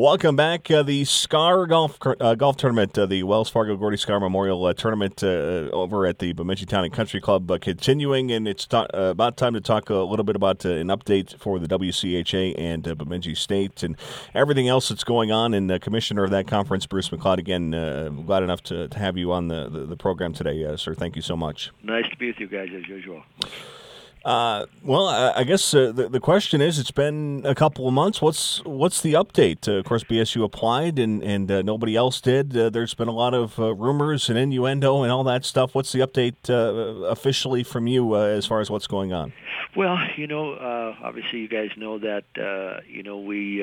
Welcome back. Uh, the Skaar Golf uh, Golf Tournament, uh, the Wells Fargo Gordy Skaar Memorial uh, Tournament uh, over at the Bemidji Town and Country Club uh, continuing, and it's ta- about time to talk a little bit about an update for the WCHA and Bemidji State and everything else that's going on. And the Commissioner of that conference, Bruce McLeod, again, glad enough to, to, have you on the, the, the program today, sir. Thank you so much. Nice to be with you guys as usual. Uh, well, I, I guess uh, the, the question is, it's been a couple of months. What's what's the update? Uh, of course, BSU applied and and uh, nobody else did. Uh, there's been a lot of uh, rumors and innuendo and all that stuff. What's the update officially from you as far as what's going on? Well, you know, obviously, you guys know that you know we.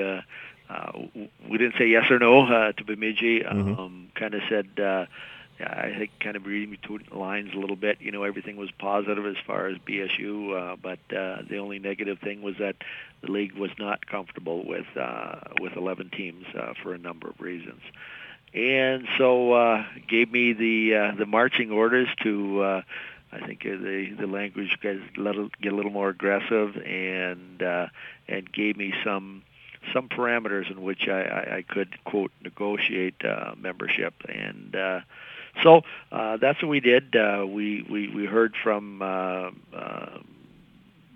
we didn't say yes or no to Bemidji. Mm-hmm. Um, kind of said I think kind of reading between the lines a little bit. You know, everything was positive as far as BSU, uh, but uh, the only negative thing was that the league was not comfortable with uh, with 11 teams uh, for a number of reasons, and so uh, gave me the uh, the marching orders to. Uh, I think the the language got get a little more aggressive and uh, and gave me some some parameters in which I, I, I could quote negotiate uh, membership and. Uh, so uh, that's what we did. Uh, we, we we heard from uh, uh,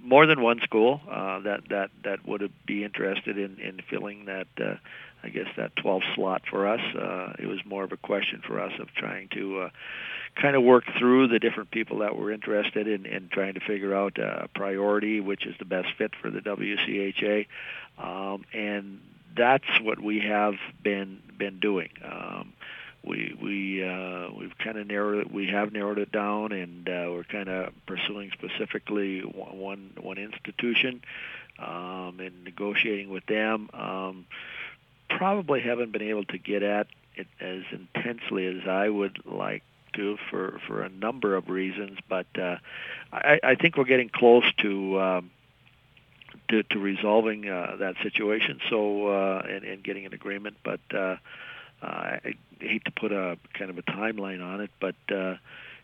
more than one school uh, that that that would be interested in in filling that. Uh, I guess that 12 slot for us. Uh, it was more of a question for us of trying to uh, kind of work through the different people that were interested in, in trying to figure out a priority, which is the best fit for the WCHA, um, and that's what we have been been doing. Um, we we uh, we've kind of narrowed it. We have narrowed it down, and uh, we're kind of pursuing specifically one one institution um, and negotiating with them. Um, probably haven't been able to get at it as intensely as I would like to for for a number of reasons, but uh, I, I think we're getting close to. Um, to, to resolving uh, that situation, so uh, and, and getting an agreement, but uh, uh, I hate to put a kind of a timeline on it, but uh,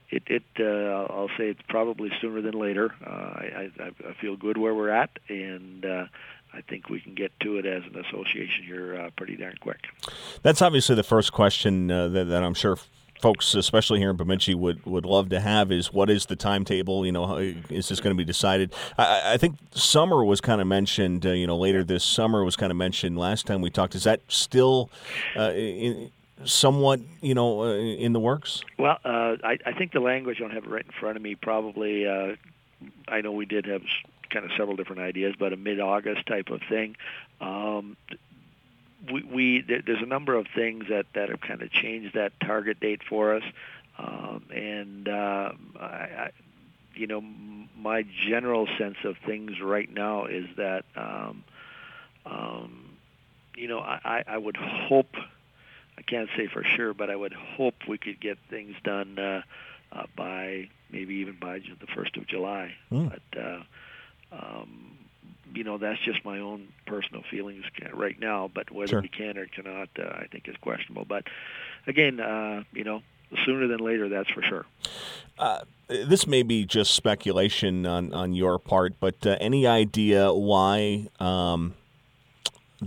it, it uh, I'll say it's probably sooner than later. Uh, I, I, I feel good where we're at, and uh, I think we can get to it as an association here uh, pretty darn quick. That's obviously the first question uh, that, that I'm sure folks, especially here in Bemidji, would, would love to have is what is the timetable? You know, is this going to be decided? I, I think summer was kind of mentioned. Uh, you know, later this summer was kind of mentioned last time we talked. Is that still uh, in, somewhat, you know, uh, in the works? Well, uh, I, I think the language I don't have it right in front of me. Probably, uh, I know we did have kind of several different ideas, but a mid-August type of thing. Um, we, we there's a number of things that that have kind of changed that target date for us, um, and uh, I, I, you know, my general sense of things right now is that, um, um, you know, I, I would hope, I can't say for sure, but I would hope we could get things done uh, uh, by maybe even by the first of July. Mm. But uh, um, you know that's just my own personal feelings right now. But whether sure. we can or cannot, uh, I think is questionable. But again, uh, you know, sooner than later, that's for sure. Uh, this may be just speculation on, on your part, but uh, any idea why um,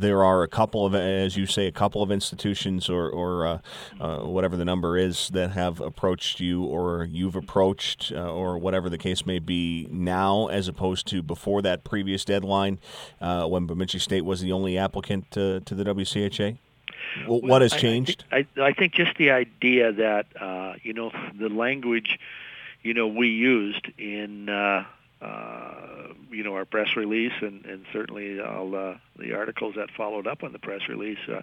there are a couple of, as you say, a couple of institutions or, or uh, uh, whatever the number is that have approached you or you've approached uh, or whatever the case may be now as opposed to before that previous deadline uh, when Bemidji State was the only applicant to, to the WCHA? Well, what has changed? I, I, I, think just the idea that, uh, you know, the language, you know, we used in uh, you know, our press release and, and certainly all uh, the articles that followed up on the press release, uh,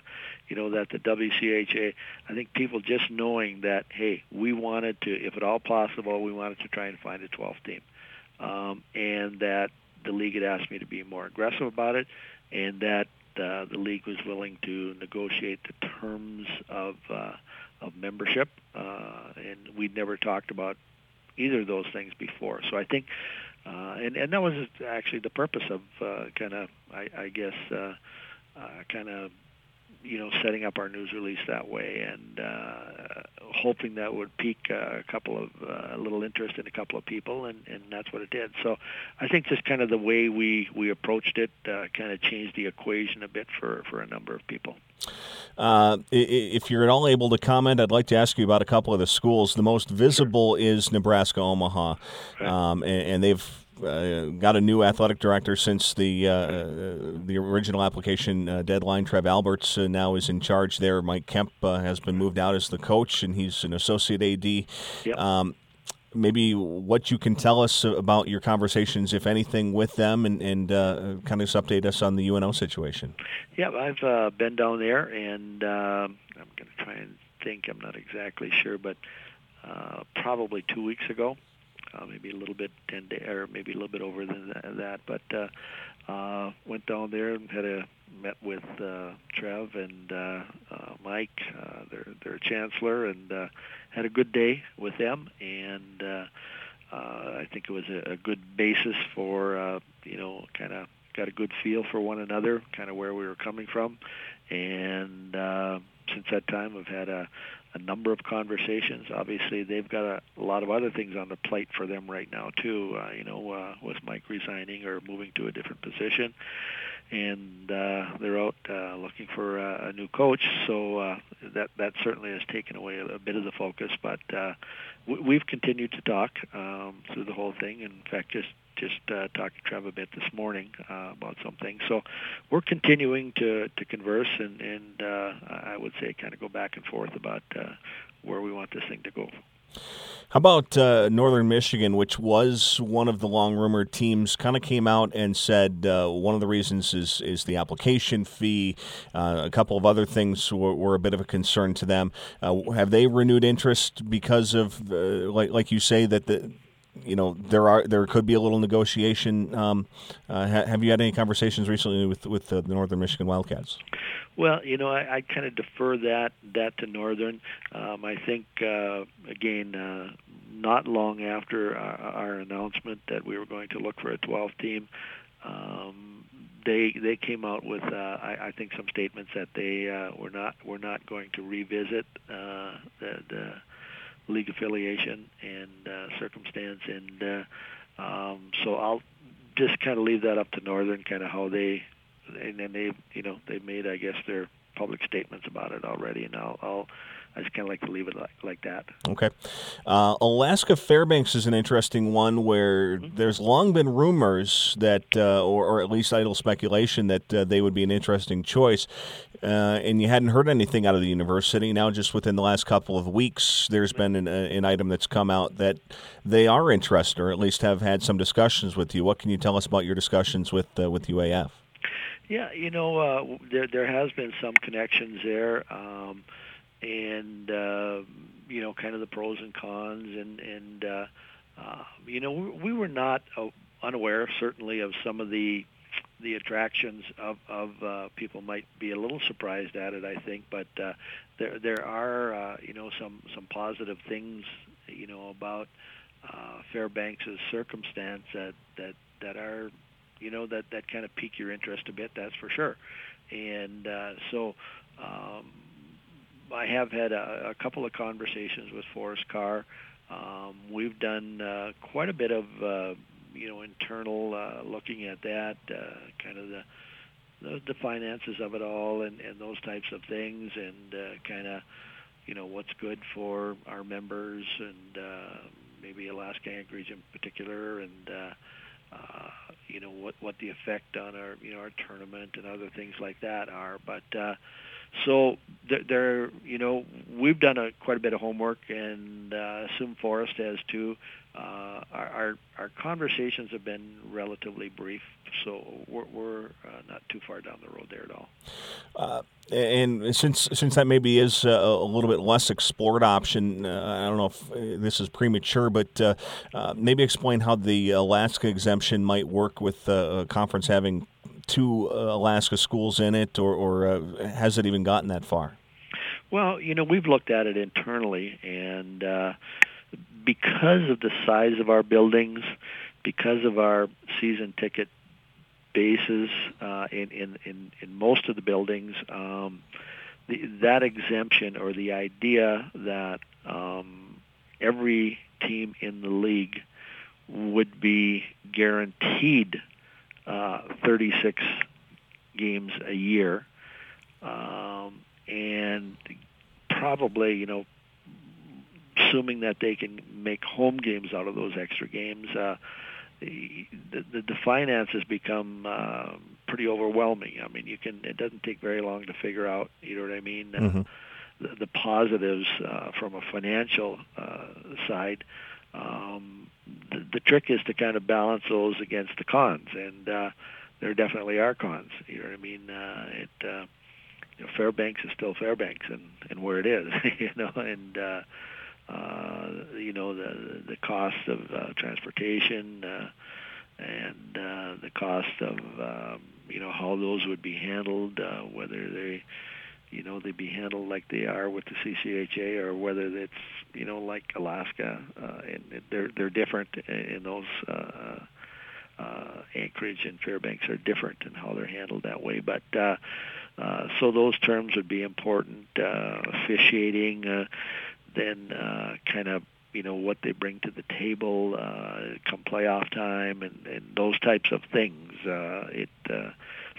you know, that the WCHA, I think people just knowing that, hey, we wanted to, if at all possible, we wanted to try and find a 12th team. Um, and that the league had asked me to be more aggressive about it, and that uh, the league was willing to negotiate the terms of uh, of membership, uh, and we'd never talked about either of those things before. So I think uh, and and that was actually the purpose of uh, kind of I, I guess uh, uh, kind of you know, setting up our news release that way and uh, hoping that would pique a couple of uh, a little interest in a couple of people, and, and that's what it did. So I think just kind of the way we we approached it uh, kind of changed the equation a bit for for a number of people. Uh, if you're at all able to comment, I'd like to ask you about a couple of the schools. The most visible is Nebraska Omaha, um, and, and they've uh, got a new athletic director since the uh, uh the original application uh, deadline. Trev Alberts uh, now is in charge there. Mike Kemp uh, has been moved out as the coach, and he's an associate AD. Yep. Um, maybe what you can tell us about your conversations, if anything, with them, and, and kind of update us on the UNO situation. Yeah, I've been down there, and um, I'm going to try and think. I'm not exactly sure, but probably two weeks ago uh, maybe a little bit ten day, or maybe a little bit over than that. But uh, uh, went down there and had a met with uh, Trev and uh, uh, Mike, uh, their their chancellor, and uh, had a good day with them. And uh, uh, I think it was a, a good basis for uh, you know kind of got a good feel for one another, kind of where we were coming from. And uh, since that time, I've had a, a number of conversations. Obviously, they've got a, a lot of other things on the plate for them right now too. Uh, you know, uh, with Mike resigning or moving to a different position, and uh, they're out uh, looking for a, a new coach. So uh, that that certainly has taken away a, a bit of the focus. But uh, we, we've continued to talk um, through the whole thing. In fact, just just uh, talked to Trev a bit this morning uh, about something. So we're continuing to, to converse and, and uh, I would say kind of go back and forth about uh, where we want this thing to go. How about uh, Northern Michigan, which was one of the long rumored teams, kind of came out and said uh, one of the reasons is is the application fee. Uh, a couple of other things were, were, a bit of a concern to them. Uh, have they renewed interest because of, uh, like like you say, that the you know there are there could be a little negotiation. Um, uh, ha- have you had any conversations recently with with the Northern Michigan Wildcats? Well, you know, I, I kind of defer that that to Northern. Um, I think uh, again, uh, not long after our, our announcement that we were going to look for a 12 team. Um, they they came out with uh, I, I think some statements that they uh, were not were not going to revisit uh, the, the league affiliation and uh, circumstance, and uh, um, so I'll just kind of leave that up to Northern, kind of how they, and then they, you know, they made I guess their public statements about it already, and I'll, I'll I just kind of like to leave it like, like that. Okay. Uh, Alaska Fairbanks is an interesting one where mm-hmm. there's long been rumors that, uh, or, or, at least idle speculation, that uh, they would be an interesting choice. Uh, and you hadn't heard anything out of the university. Now, just within the last couple of weeks, there's been an, an item that's come out that they are interested, or at least have had some discussions with you. What can you tell us about your discussions with uh, with UAF? Yeah, you know, uh, there there has been some connections there. Um, and uh, you know, kind of the pros and cons, and and uh, uh, you know, we, we were not uh, unaware, certainly, of some of the the attractions of of uh, people might be a little surprised at it, I think, but uh, there there are uh, you know some some positive things you know about uh, Fairbanks's circumstance that that that are you know that that kind of pique your interest a bit. That's for sure, and uh, so. Um, I have had a, a couple of conversations with Forrest Karr. Um, we've done uh, quite a bit of uh, you know internal uh, looking at that, uh, kind of the, the the finances of it all, and and those types of things, and uh, kind of you know what's good for our members and uh, maybe Alaska Anchorage in particular, and uh, uh, you know what what the effect on our you know our tournament and other things like that are, but. Uh, so there, you know, we've done a, quite a bit of homework, and uh, Forrest has too. Uh, our, our, our conversations have been relatively brief, so we're, we're uh, not too far down the road there at all. Uh, and since since that maybe is a, a little bit less explored option, uh, I don't know if uh, this is premature, but uh, maybe explain how the Alaska exemption might work with a conference having two uh, Alaska schools in it, or, or uh, has it even gotten that far? Well, you know, we've looked at it internally, and uh, because of the size of our buildings, because of our season ticket bases uh, in, in, in, in most of the buildings, um, the, that exemption or the idea that um, every team in the league would be guaranteed uh, 36 games a year, um, and probably you know, assuming that they can make home games out of those extra games. Uh, the, the, the finances become uh, pretty overwhelming. I mean, you can it doesn't take very long to figure out. You know what I mean? Mm-hmm. Uh, the, the positives uh, from a financial uh, side. Um, the, trick is to kind of balance those against the cons, and uh, there definitely are cons. You know what I mean? Uh, it uh, you know, Fairbanks is still Fairbanks, and and where it is, you know, and uh, uh, you know the the cost of uh, transportation uh, and uh, the cost of um, you know how those would be handled, uh, whether they you know they be handled like they are with the CCHA or whether it's you know like Alaska uh, and they're they're different in those. Uh, uh, Anchorage and Fairbanks are different in how they're handled that way, but uh, uh, so those terms would be important. Uh, officiating, uh, then uh, kind of you know what they bring to the table uh, come playoff time and, and those types of things. Uh, it uh,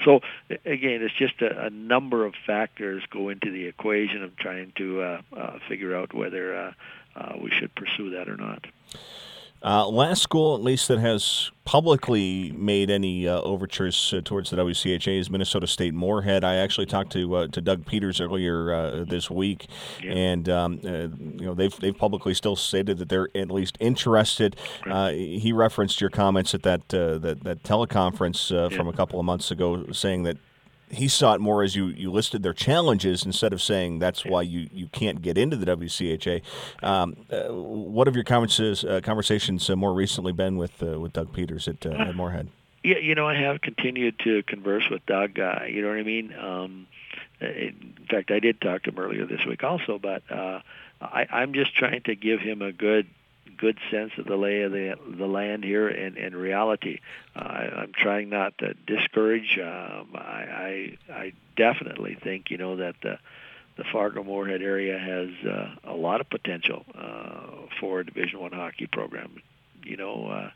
so again, it's just a, a number of factors go into the equation of trying to uh, uh, figure out whether uh, uh, we should pursue that or not. Uh, last school, at least, that has publicly made any uh, overtures uh, towards the WCHA is Minnesota State Moorhead. I actually talked to uh, to Doug Peters earlier uh, this week, yeah. and um, uh, you know they've they've publicly still stated that they're at least interested. he referenced your comments at that that, that teleconference yeah. from a couple of months ago, saying that he saw it more as you, you listed their challenges instead of saying that's why you, you can't get into the WCHA. Um, uh, what have your conversations, uh, conversations uh, more recently been with uh, with Doug Peters at, uh, at Moorhead? Yeah, you know, I have continued to converse with Doug. You know what I mean? Um, in fact, I did talk to him earlier this week also, but I, I'm just trying to give him a good good sense of the lay of the the land here and, and reality. Uh, I, I'm trying not to discourage. Um, I, I I definitely think you know that the the Fargo Moorhead area has uh, a lot of potential uh, for a Division One hockey program. You know. Uh,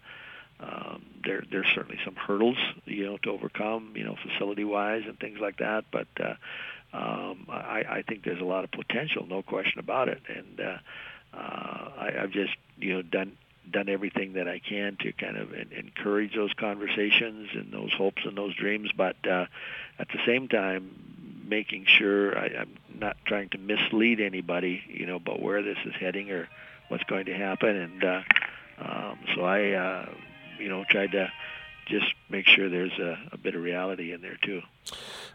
um, there, there's certainly some hurdles, you know, to overcome, you know, facility-wise and things like that. But uh, um, I, I think there's a lot of potential, no question about it. And uh, uh, I, I've just you know done done everything that I can to kind of encourage those conversations and those hopes and those dreams, but uh, at the same time, making sure I, I'm not trying to mislead anybody, you know, about where this is heading or what's going to happen. And uh, um, so I, uh, you know, tried to just make sure there's a, a bit of reality in there too.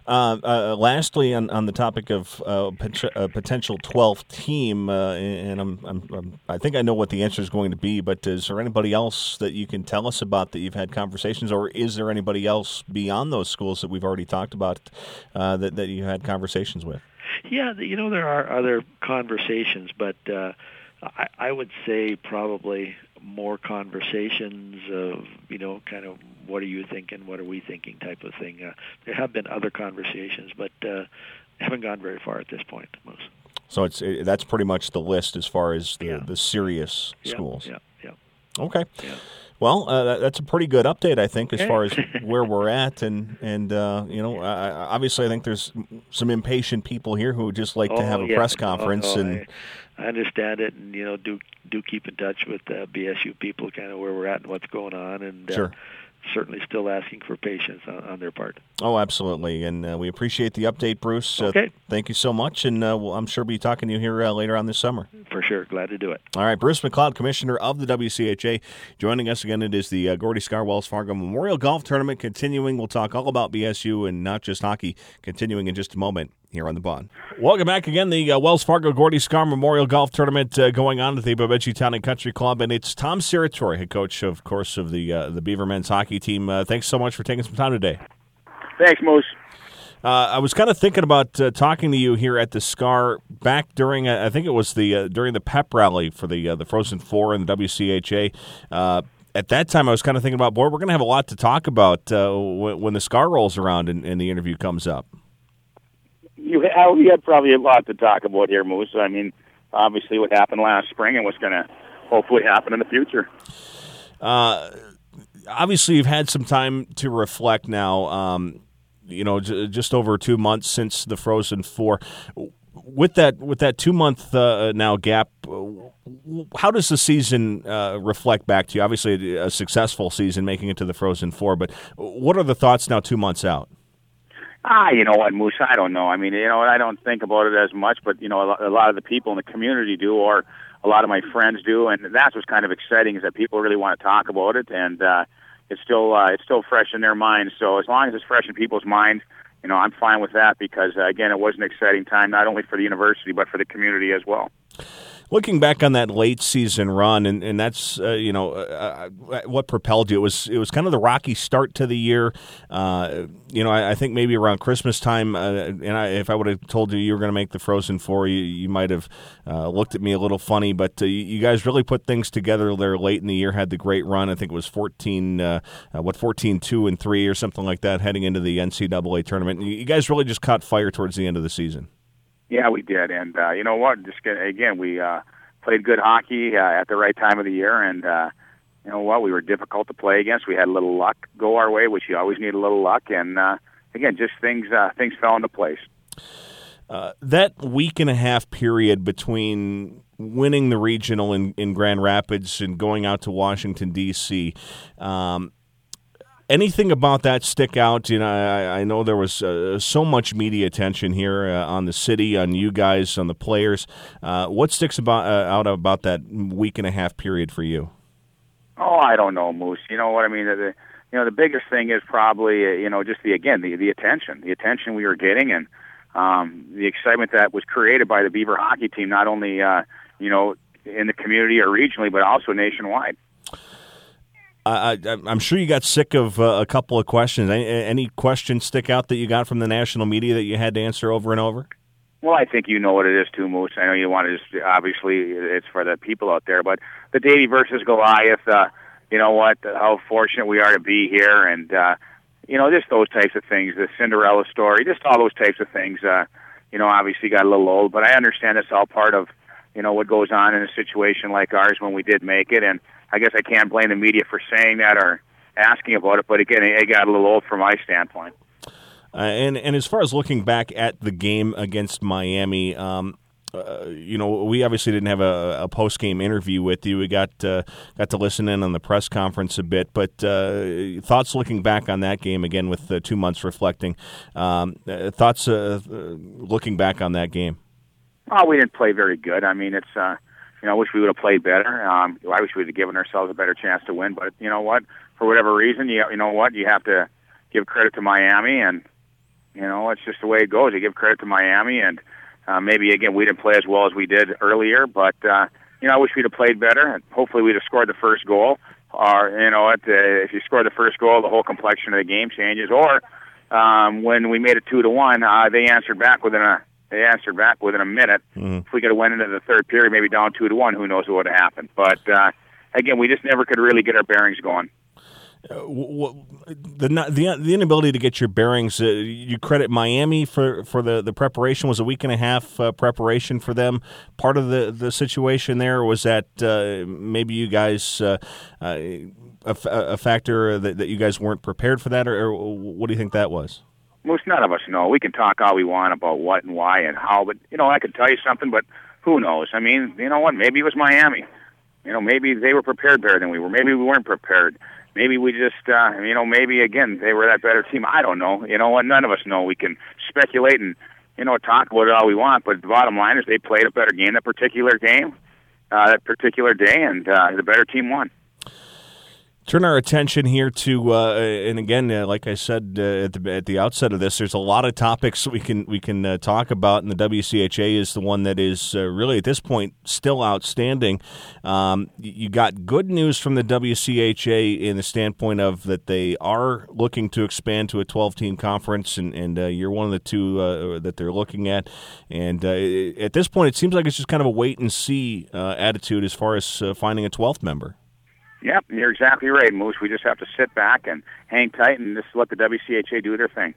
Uh, uh, lastly, on, on the topic of uh, pot- potential 12th team, uh, and I'm, I'm, I'm, i think I know what the answer is going to be, but is there anybody else that you can tell us about that you've had conversations, or is there anybody else beyond those schools that we've already talked about uh, that, that you had conversations with? Yeah, you know, there are other conversations, but uh, I, I would say probably more conversations of you know kind of what are you thinking, what are we thinking type of thing. Uh, there have been other conversations, but uh, haven't gone very far at this point. Most. So it's it, that's pretty much the list as far as the, yeah. the serious schools. Yeah, yeah. Okay. Yeah. Well, uh, that's a pretty good update, I think, as far as where we're at, and and uh, you know, I, obviously, I think there's some impatient people here who would just like oh, to have a yeah. press conference, oh, no, and I, I understand it, and you know, do do keep in touch with uh, BSU people, kind of where we're at and what's going on, and uh, sure certainly still asking for patience on, on their part. Oh, absolutely, and uh, we appreciate the update, Bruce. Uh, okay. thank you so much, and uh, we'll, I'm sure we'll be talking to you here uh, later on this summer. For sure, glad to do it. All right, Bruce McLeod, Commissioner of the WCHA, joining us again. It is the uh, Gordy Skaar Wells Fargo Memorial Golf Tournament continuing. We'll talk all about BSU and not just hockey, continuing in just a moment here on the Bond. Welcome back again. The uh, Wells Fargo Gordy Skaar Memorial Golf Tournament uh, going on at the Bemidji Town and Country Club, and it's Tom Serratore, head coach, of course, of the uh, the Beaver men's hockey team. Uh, thanks so much for taking some time today. Thanks, Moose. Uh, I was kind of thinking about uh, talking to you here at the Skaar back during I think it was the during the pep rally for the the Frozen Four and the WCHA at that time, I was kind of thinking about, boy, we're going to have a lot to talk about uh, when, when, the Skaar rolls around and, and, the interview comes up. You have, you have probably a lot to talk about here, Moose. I mean, obviously, what happened last spring and what's going to hopefully happen in the future. Uh, obviously, you've had some time to reflect now. Um, you know, j- just over two months since the Frozen Four. With that, with that two month uh, now gap, how does the season uh, reflect back to you? Obviously, a successful season, making it to the Frozen Four. But what are the thoughts now, two months out? Ah, you know what, Moose? I don't know. I mean, you know, I don't think about it as much, but you know, a lot of the people in the community do, or a lot of my friends do, and that's what's kind of exciting is that people really want to talk about it, and uh, it's still uh, it's still fresh in their minds. So as long as it's fresh in people's minds, you know, I'm fine with that because uh, again, it was an exciting time not only for the university but for the community as well looking back on that late season run, and, and that's uh, you know uh, uh, what propelled you. It was it was kind of the rocky start to the year. Uh, you know, I, I, think maybe around Christmas time, uh, and I, if I would have told you you were going to make the Frozen Four, you, you might have uh, looked at me a little funny. But you guys really put things together there late in the year. Had the great run. I think it was fourteen, what fourteen two and three or something like that, heading into the NCAA tournament. You guys really just caught fire towards the end of the season. Yeah, we did, and uh, you know what? Just get, again, we uh, played good hockey uh, at the right time of the year, and uh, you know what? We were difficult to play against. We had a little luck go our way, which you always need a little luck, and uh, again, just things uh, things fell into place. Uh, that week and a half period between winning the regional in, in Grand Rapids and going out to Washington D.C. Um, anything about that stick out? You know, I, I know there was uh, so much media attention here uh, on the city, on you guys, on the players. Uh, what sticks about uh, out about that week and a half period for you? Oh, I don't know, Moose. You know what I mean? The, you know, the biggest thing is probably uh, you know just the again the the attention, the attention we were getting, and um, the excitement that was created by the Beaver hockey team, not only uh, you know in the community or regionally, but also nationwide. I, am sure you got sick of uh, a couple of questions. Any, any, questions stick out that you got from the national media that you had to answer over and over? Well, I think you know what it is too, Moose. I know you want to just obviously it's for the people out there, but the Davy versus Goliath. Uh, you know what? How fortunate we are to be here, and uh, you know just those types of things. The Cinderella story, just all those types of things. Uh, you know, obviously got a little old, but I understand it's all part of you know what goes on in a situation like ours when we did make it, and I guess I can't blame the media for saying that or asking about it, but again, it got a little old from my standpoint. Uh, and and as far as looking back at the game against Miami, um, uh, you know, we obviously didn't have a, a post game interview with you. We got uh, got to listen in on the press conference a bit, but uh, thoughts looking back on that game again with two months reflecting. Um, uh, thoughts uh, looking back on that game. Oh, we didn't play very good. I mean, it's you know, I wish we would have played better. Um, I wish we would have given ourselves a better chance to win. But you know what? For whatever reason, you you know what? You have to give credit to Miami, and you know it's just the way it goes. You give credit to Miami, and uh, maybe again we didn't play as well as we did earlier, but uh, you know I wish we'd have played better. And hopefully we'd have scored the first goal. Or you know what? Uh, if you score the first goal, the whole complexion of the game changes. Or um, when we made it two to one, uh, they answered back within a they answered back within a minute. Mm-hmm. If we could have went into the third period, maybe down two to one, who knows what would have happened. But uh, again, we just never could really get our bearings going. Uh, the, the the inability to get your bearings. Uh, you credit Miami for, for the, the preparation. Was a week and a half uh, preparation for them part of the, the situation there? was that uh, maybe you guys uh, uh, a, a, factor that, that you guys weren't prepared for that, or, or what do you think that was? Most none of us know. We can talk all we want about what and why and how, but you know, I could tell you something, but who knows? I mean, you know what? Maybe it was Miami. You know, maybe they were prepared better than we were. Maybe we weren't prepared. Maybe we just, uh, you know, maybe again they were that better team. I don't know. You know what? None of us know. We can speculate and you know talk about it all we want, but the bottom line is they played a better game that particular game, uh, that particular day, and uh, the better team won turn our attention here to uh, and again uh, like i said uh, at, the, at the outset of this there's a lot of topics we can we can uh, talk about and the wcha is the one that is uh, really at this point still outstanding. Um, you got good news from the wcha in the standpoint of that they are looking to expand to a 12 team conference and, and uh, you're one of the two that they're looking at. And at this point it seems like it's just kind of a wait and see attitude as far as finding a 12th member Yep, you're exactly right, Moose. We just have to sit back and hang tight and just let the WCHA do their thing.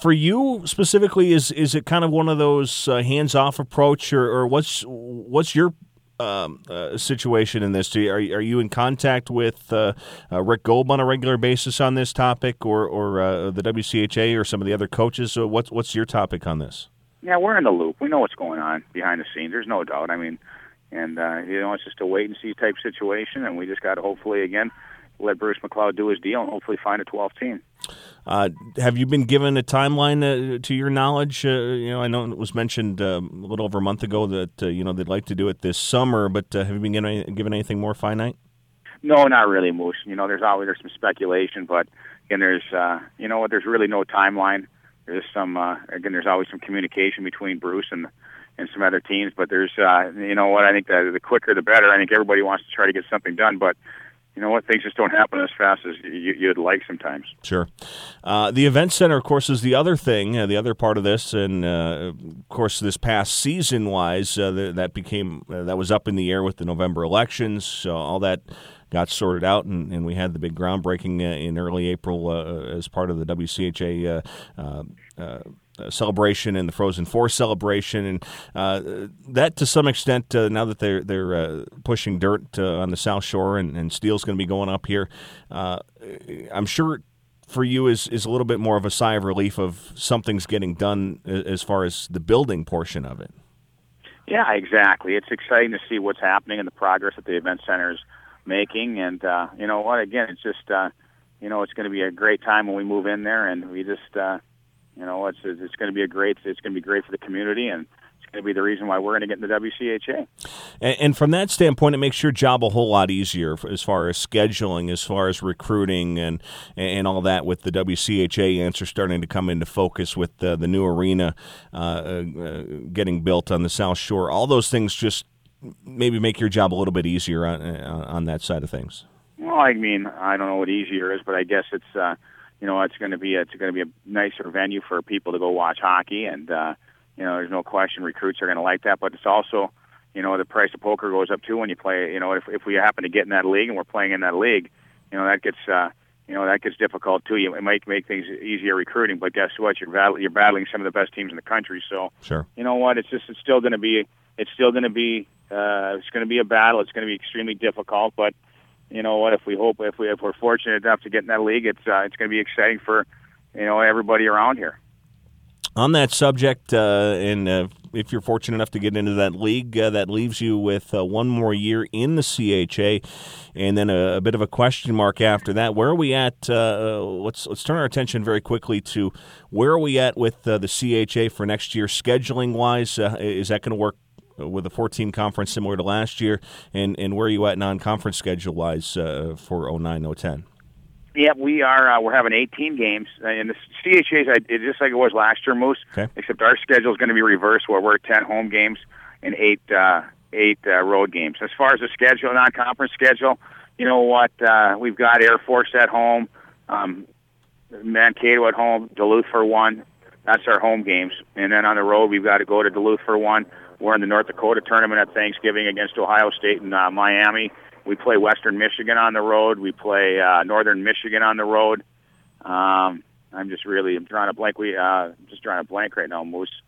for you specifically, is is it kind of one of those uh, hands off approach, or, or what's what's your um, uh, situation in this? You, are, are you in contact with uh, uh, Rick Goeb on a regular basis on this topic, or or uh, the WCHA, or some of the other coaches? So what's what's your topic on this? Yeah, we're in the loop. We know what's going on behind the scenes. There's no doubt. I mean, and uh, you know, it's just a wait and see type situation, and we just got to hopefully again let Bruce McLeod do his deal and hopefully find a 12 team. Uh, have you been given a timeline uh, to your knowledge? Uh, you know, I know it was mentioned um, a little over a month ago that uh, you know they'd like to do it this summer, but uh, have you been given, given anything more finite? No, not really, Moose. You know, there's always there's some speculation, but again, there's uh, you know what, there's really no timeline. There's some again, there's always some communication between Bruce and and some other teams, but there's you know what, I think that the quicker the better. I think everybody wants to try to get something done, but you know what? Things just don't happen as fast as you, would like sometimes. Sure. Uh, the event center, of course, is the other thing, uh, the other part of this, and uh, of course, this past season wise, uh, that became uh, that was up in the air with the November elections. So all that got sorted out, and, and we had the big groundbreaking uh, in early April as part of the WCHA uh, celebration and the Frozen Four celebration, and uh, that to some extent, uh, now that they're they're uh, pushing dirt uh, on the South Shore and, and steel's going to be going up here, uh, I'm sure for you is is a little bit more of a sigh of relief of something's getting done as far as the building portion of it. Yeah, exactly. It's exciting to see what's happening and the progress that the event center is making, and you know what? Again, it's just you know it's going to be a great time when we move in there, and we just you know, it's it's going to be a great it's going to be great for the community and it's going to be the reason why we're going to get in the WCHA. And, and, from that standpoint, it makes your job a whole lot easier as far as scheduling, as far as recruiting, and and all that. With the WCHA answer starting to come into focus with the, the new arena uh, uh, getting built on the South Shore, all those things just maybe make your job a little bit easier on on that side of things. Well, I mean, I don't know what easier is, but I guess it's. Uh, you know it's going to be a, it's going to be a nicer venue for people to go watch hockey, and uh, you know there's no question recruits are going to like that. But it's also you know the price of poker goes up too when you play. You know if if we happen to get in that league and we're playing in that league, you know that gets. uh you know that gets difficult too. You, it might make things easier recruiting, but guess what? You're battling, you're battling some of the best teams in the country. So, sure. You know what? It's just it's still going to be it's still going to be uh, it's going to be a battle. It's going to be extremely difficult, but you know what? If we hope, if we if we're fortunate enough to get in that league, it's uh, it's going to be exciting for you know everybody around here. On that subject, uh, and uh, if you're fortunate enough to get into that league, uh, that leaves you with uh, one more year in the CHA, and then a, a, bit of a question mark after that. Where are we at? Uh, let's let's turn our attention very quickly to where are we at with the CHA for next year, scheduling wise. is that going to work with a 14 conference similar to last year, and, and where are you at non-conference schedule wise uh, for 09 010? Yeah, we are. Uh, we're having 18 games, and the CHA is just like it was last year, Moose. Okay. Except our schedule is going to be reversed, where we're at 10 home games and eight uh, eight uh, road games. As far as the schedule, non-conference schedule, you know what? Uh, we've got Air Force at home, um, Mankato at home, Duluth for one. That's our home games, and then on the road we've got to go to Duluth for one. We're in the North Dakota tournament at Thanksgiving against Ohio State and uh, Miami. We play Western Michigan on the road. We play uh, Northern Michigan on the road. Um, I'm just really I'm drawing a blank. We uh, just drawing a blank right now, Moose.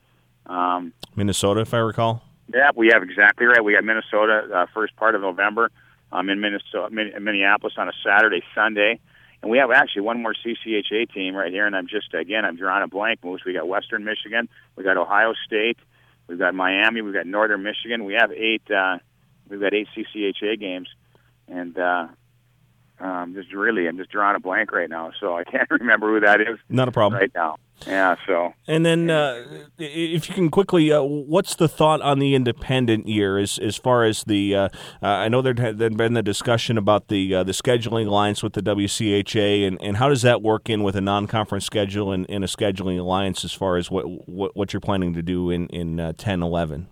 Um, Minnesota, if I recall. Yeah, we have exactly right. We got Minnesota uh, first part of November. Um, in Minnesota, Minneapolis on a Saturday, Sunday, and we have actually one more CCHA team right here. And I'm just again, I'm drawing a blank. Moose. We got Western Michigan. We got Ohio State. We've got Miami. We've got Northern Michigan. We have eight. Uh, we've got eight CCHA games, and uh, um, just really, I'm just drawing a blank right now, so I can't remember who that is. Not a problem right now. Yeah. So. And then, uh, if you can quickly, uh, what's the thought on the independent year as as far as the? Uh, uh I know there had been the discussion about the uh, the scheduling alliance with the WCHA, and, and how does that work in with a non conference schedule and, and, a scheduling alliance as far as what what, what you're planning to do in in uh, 10, 11?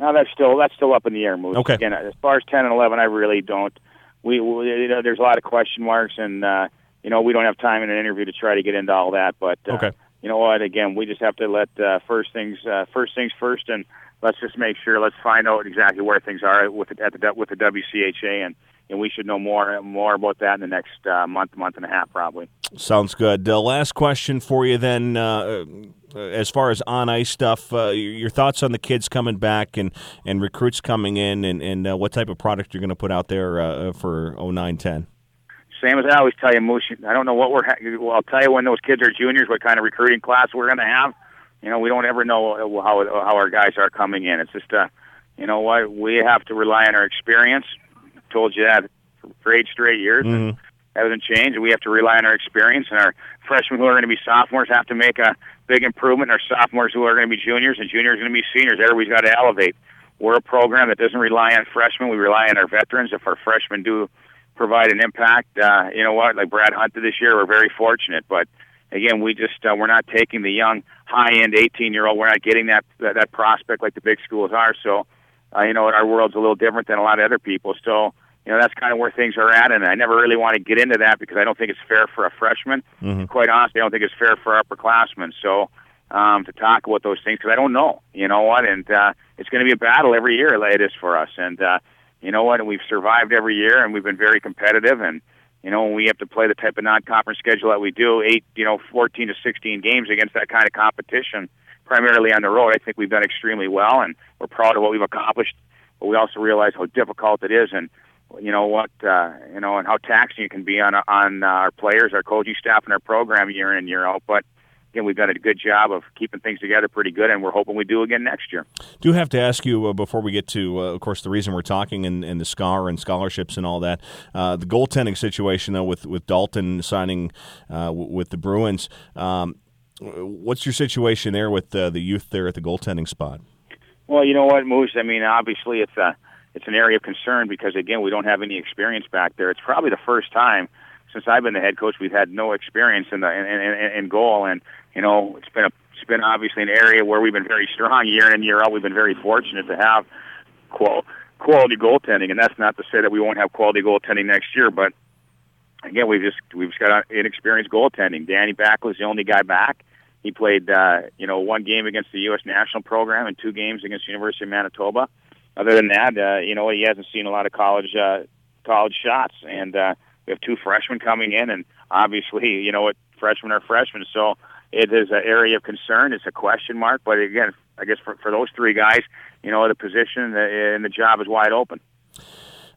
No, that's still that's still up in the air, Moose. Okay. Again, as far as 10 and 11, I really don't we, we you know there's a lot of question marks and uh, you know we don't have time in an interview to try to get into all that. But uh, okay. you know what? Again, we just have to let uh, first things uh, first things first, and let's just make sure. Let's find out exactly where things are with the, at the with the WCHA and and we should know more more about that in the next uh, month, month and a half, probably. Sounds good. Uh, last question for you, then. Uh, as far as on ice stuff, uh, your thoughts on the kids coming back and, and recruits coming in, and, and uh, what type of product you're going to put out there uh, for 0910? Same as I always tell you, Moose. I don't know what we're. Ha- well, I'll tell you when those kids are juniors, what kind of recruiting class we're going to have. You know, we don't ever know how how our guys are coming in. It's just, uh, you know what, we have to rely on our experience told you that for eight straight years. Mm-hmm. Hasn't changed. We have to rely on our experience, and our freshmen who are going to be sophomores have to make a big improvement. Our sophomores who are going to be juniors, and juniors are going to be seniors. Everybody's got to elevate. We're a program that doesn't rely on freshmen. We rely on our veterans. If our freshmen do provide an impact, uh, you know what? Like Brad Hunter this year, we're very fortunate. But again, we just uh, we're not taking the young, high-end 18-year-old. We're not getting that that, that prospect like the big schools are. So, uh, you know, our world's a little different than a lot of other people. So you know that's kind of where things are at, and I never really want to get into that because I don't think it's fair for a freshman. Mm-hmm. Quite honestly, I don't think it's fair for upperclassmen. So um, to talk about those things because I don't know. You know what? And uh, it's going to be a battle every year, like it is for us. And uh, you know what? And we've survived every year, and we've been very competitive. And you know, when we have to play the type of non-conference schedule that we do, eight, you know, 14 to 16 games against that kind of competition, primarily on the road, I think we've done extremely well, and we're proud of what we've accomplished. But we also realize how difficult it is, and you know what, uh, you know, and how taxing it can be on on uh, our players, our coaching staff, and our program year in and year out. But again, we've done a good job of keeping things together pretty good, and we're hoping we do again next year. Do have to ask you uh, before we get to, uh, of course, the reason we're talking and, and the Skaar and scholarships and all that. Uh, the goaltending situation, though, with with Dalton signing uh, w- with the Bruins. Um, what's your situation there with uh, the youth there at the goaltending spot? Well, you know what, Moose. I mean, obviously, it's a it's an area of concern because again we don't have any experience back there. It's probably the first time since I've been the head coach we've had no experience in the in, in, in goal, and you know it's been a it's been obviously an area where we've been very strong year in and year out. We've been very fortunate to have qual- quality goaltending, and that's not to say that we won't have quality goaltending next year, but again we've just we've just got inexperienced goaltending. Danny Backlund is the only guy back. He played, uh, you know, one game against the U.S. national program and two games against the University of Manitoba other than that, uh, you know, he hasn't seen a lot of college uh, college shots, and uh, we have two freshmen coming in, and obviously, you know, what freshmen are freshmen, so it is an area of concern. It's a question mark, but again, I guess for, for those three guys, you know, the position and the job is wide open.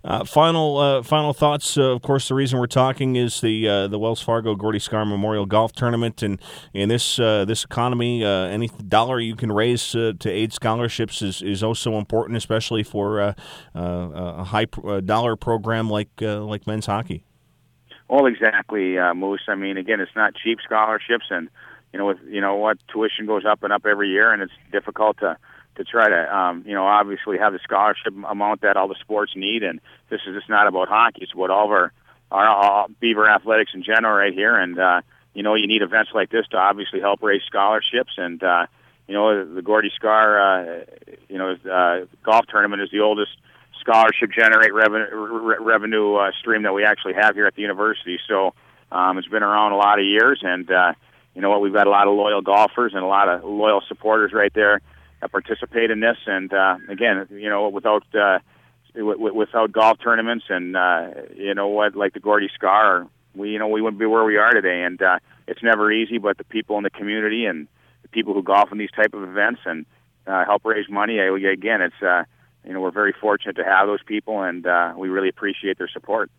Uh, final uh, final thoughts. Uh, of course, the reason we're talking is the uh, the Wells Fargo Gordy Skaar Memorial Golf Tournament, and in this uh, this economy, uh, any dollar you can raise to aid scholarships is is also important, especially for a high dollar program like like men's hockey. Well, exactly, Moose. I mean, again, it's not cheap scholarships, and you know, with you know what tuition goes up and up every year, and it's difficult to to try to, um, you know, obviously have the scholarship amount that all the sports need. And this is just not about hockey; it's about all of our, our, our Beaver athletics in general right here. And uh, you know, you need events like this to obviously help raise scholarships. And uh, you know, the Gordy Skaar, uh, you know, uh, golf tournament is the oldest scholarship generate revenue re- revenue uh, stream that we actually have here at the university. So um, it's been around a lot of years, and uh, you know what, we've got a lot of loyal golfers and a lot of loyal supporters right there uh, participate in this. And uh, again, you know, without uh, without golf tournaments and uh, you know what, like the Gordy Skaar, we you know we wouldn't be where we are today. And uh, it's never easy, but the people in the community and the people who golf in these type of events and uh, help raise money. Again, it's uh, you know we're very fortunate to have those people, and uh, we really appreciate their support.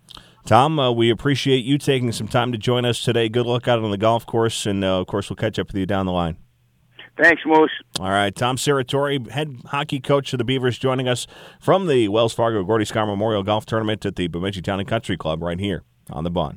Tom, uh, we appreciate you taking some time to join us today. Good luck out on the golf course, and uh, of course, we'll catch up with you down the line. Thanks, Moose. All right, Tom Serratore, head hockey coach of the Beavers, joining us from the Wells Fargo Gordy Skaar Memorial Golf Tournament at the Bemidji Town and Country Club right here on the Bun.